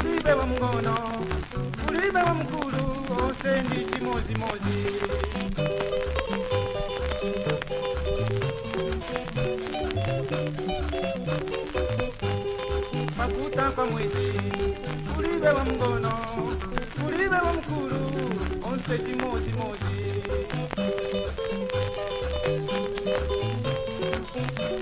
ulibe wa mngono ulibe wa mkulu osenditi mozimozi makuta kwa mwezi ulibe wa mngono ulibe wa mkulu onseti mozimozi mozi.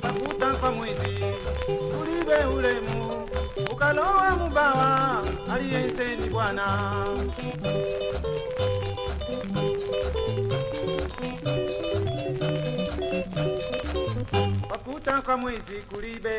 pakuta kwa mwizi kulibe ulemu ukalowa mubawa aliyensenibwana Kubuta mwezi kulibe